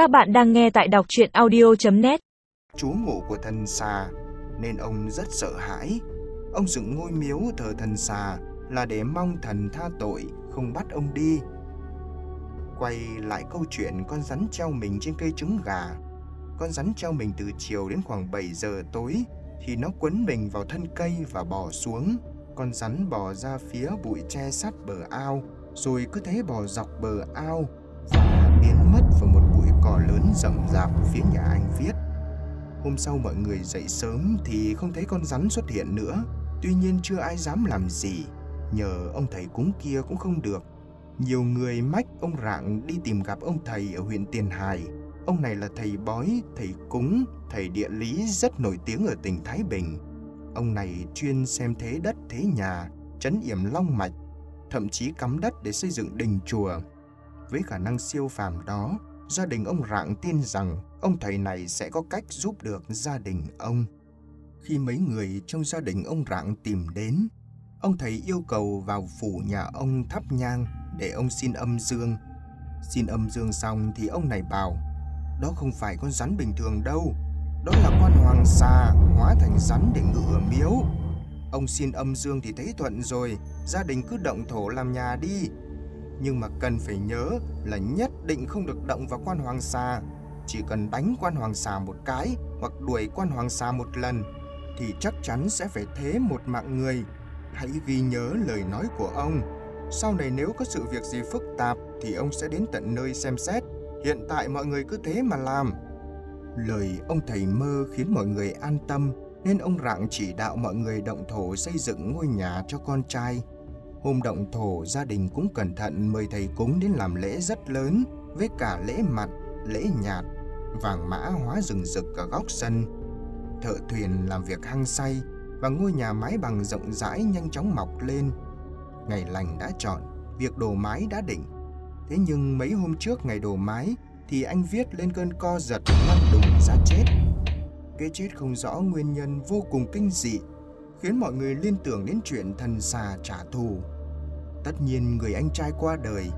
Các bạn đang nghe tại đọc chuyện audio.net Chú ngủ của thần xà nên ông rất sợ hãi. Ông dựng ngôi miếu thờ thần xà là để mong thần tha tội, không bắt ông đi. Quay lại câu chuyện con rắn treo mình trên cây trứng gà. Con rắn treo mình từ chiều đến khoảng 7 giờ tối thì nó quấn mình vào thân cây và bò xuống. Con rắn bò ra phía bụi tre sát bờ ao, rồi cứ thế bò dọc bờ ao và cỏ lớn rậm rạp phía nhà anh Viết. Hôm sau mọi người dậy sớm thì không thấy con rắn xuất hiện nữa. Tuy nhiên chưa ai dám làm gì, nhờ ông thầy cúng kia cũng không được. Nhiều người mách ông Rạng đi tìm gặp ông thầy ở huyện Tiền Hải. Ông này là thầy bói, thầy cúng, thầy địa lý rất nổi tiếng ở tỉnh Thái Bình. Ông này chuyên xem thế đất thế nhà, chấn yểm long mạch, thậm chí cắm đất để xây dựng đình chùa. Với khả năng siêu phàm đó, gia đình ông Rạng tin rằng ông thầy này sẽ có cách giúp được gia đình ông. Khi mấy người trong gia đình ông Rạng tìm đến, ông thầy yêu cầu vào phủ nhà ông thắp nhang để ông xin âm dương. Xin âm dương xong thì ông này bảo, đó không phải con rắn bình thường đâu, đó là con hoàng xà hóa thành rắn để ngự miếu. Ông xin âm dương thì thấy thuận rồi, gia đình cứ động thổ làm nhà đi. Nhưng mà cần phải nhớ là nhất định không được động vào quan hoàng xà. Chỉ cần đánh quan hoàng xà một cái hoặc đuổi quan hoàng xà một lần, thì chắc chắn sẽ phải thế một mạng người. Hãy ghi nhớ lời nói của ông. Sau này nếu có sự việc gì phức tạp thì ông sẽ đến tận nơi xem xét. Hiện tại mọi người cứ thế mà làm. Lời ông thầy mơ khiến mọi người an tâm, nên ông Rạng chỉ đạo mọi người động thổ xây dựng ngôi nhà cho con trai. Hôm động thổ, gia đình cũng cẩn thận mời thầy cúng đến làm lễ rất lớn với cả lễ mặt, lễ nhạt, vàng mã hóa rừng rực ở góc sân. Thợ thuyền làm việc hăng say và ngôi nhà mái bằng rộng rãi nhanh chóng mọc lên. Ngày lành đã chọn, việc đổ mái đã định. Thế nhưng mấy hôm trước ngày đổ mái thì anh viết lên cơn co giật lăn đùng ra chết. Cái chết không rõ nguyên nhân vô cùng kinh dị, khiến mọi người liên tưởng đến chuyện thần xà trả thù. Tất nhiên người anh trai qua đời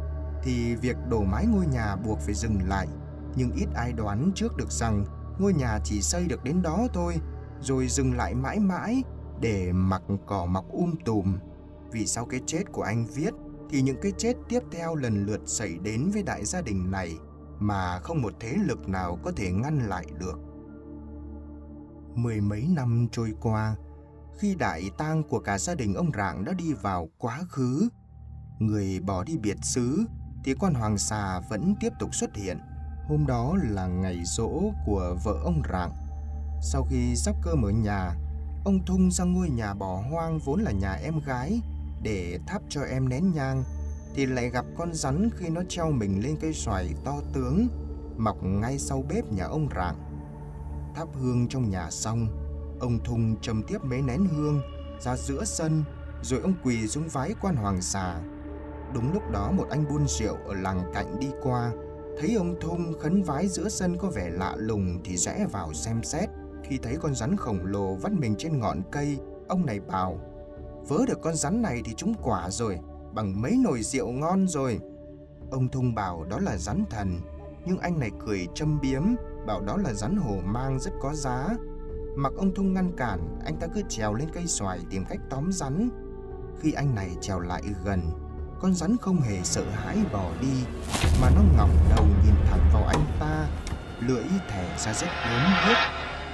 thì việc đổ mái ngôi nhà buộc phải dừng lại, nhưng ít ai đoán trước được rằng ngôi nhà chỉ xây được đến đó thôi, rồi dừng lại mãi mãi để mặc cỏ mọc um tùm. Vì sau cái chết của anh viết thì những cái chết tiếp theo lần lượt xảy đến với đại gia đình này mà không một thế lực nào có thể ngăn lại được. Mười mấy năm trôi qua, khi đại tang của cả gia đình ông Rạng đã đi vào quá khứ, người bỏ đi biệt xứ thì con hoàng xà vẫn tiếp tục xuất hiện. Hôm đó là ngày rỗ của vợ ông Rạng. Sau khi sắp cơm ở nhà, ông Thung ra ngôi nhà bỏ hoang vốn là nhà em gái để thắp cho em nén nhang thì lại gặp con rắn khi nó treo mình lên cây xoài to tướng mọc ngay sau bếp nhà ông Rạng. Thắp hương trong nhà xong, ông Thung trầm tiếp mấy nén hương ra giữa sân rồi ông quỳ xuống vái quan hoàng xà. Đúng lúc đó một anh buôn rượu ở làng cạnh đi qua, thấy ông Thung khấn vái giữa sân có vẻ lạ lùng thì rẽ vào xem xét. Khi thấy con rắn khổng lồ vắt mình trên ngọn cây, ông này bảo, vớ được con rắn này thì chúng quả rồi, bằng mấy nồi rượu ngon rồi. Ông Thung bảo đó là rắn thần, nhưng anh này cười châm biếm, bảo đó là rắn hổ mang rất có giá. Mặc ông Thung ngăn cản, anh ta cứ trèo lên cây xoài tìm cách tóm rắn. Khi anh này trèo lại gần, con rắn không hề sợ hãi bỏ đi, mà nó ngẩng đầu nhìn thẳng vào anh ta, lưỡi thẻ ra rất lớn hết.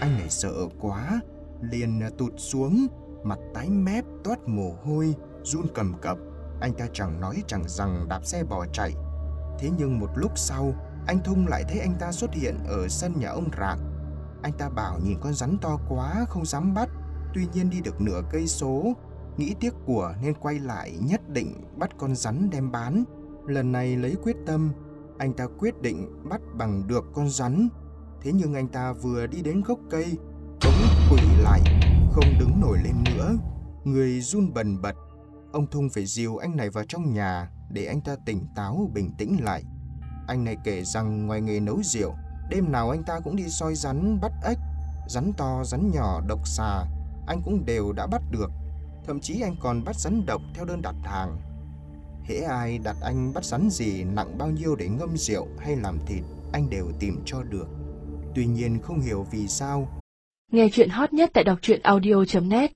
Anh này sợ quá, liền à, tụt xuống, mặt tái mép toát mồ hôi, run cầm cập. Anh ta chẳng nói chẳng rằng đạp xe bỏ chạy. Thế nhưng một lúc sau, anh Thung lại thấy anh ta xuất hiện ở sân nhà ông Rạng. Anh ta bảo nhìn con rắn to quá không dám bắt, tuy nhiên đi được nửa cây số, nghĩ tiếc của nên quay lại nhất định bắt con rắn đem bán. Lần này lấy quyết tâm, anh ta quyết định bắt bằng được con rắn. Thế nhưng anh ta vừa đi đến gốc cây, bỗng quỳ lại, không đứng nổi lên nữa. Người run bần bật, ông Thung phải dìu anh này vào trong nhà để anh ta tỉnh táo bình tĩnh lại. Anh này kể rằng ngoài nghề nấu rượu, đêm nào anh ta cũng đi soi rắn bắt ếch, rắn to, rắn nhỏ, độc xà, anh cũng đều đã bắt được. Thậm chí anh còn bắt rắn độc theo đơn đặt hàng. Hễ ai đặt anh bắt rắn gì nặng bao nhiêu để ngâm rượu hay làm thịt, anh đều tìm cho được. Tuy nhiên không hiểu vì sao Nghe chuyện hot nhất tại đọc truyện audio.net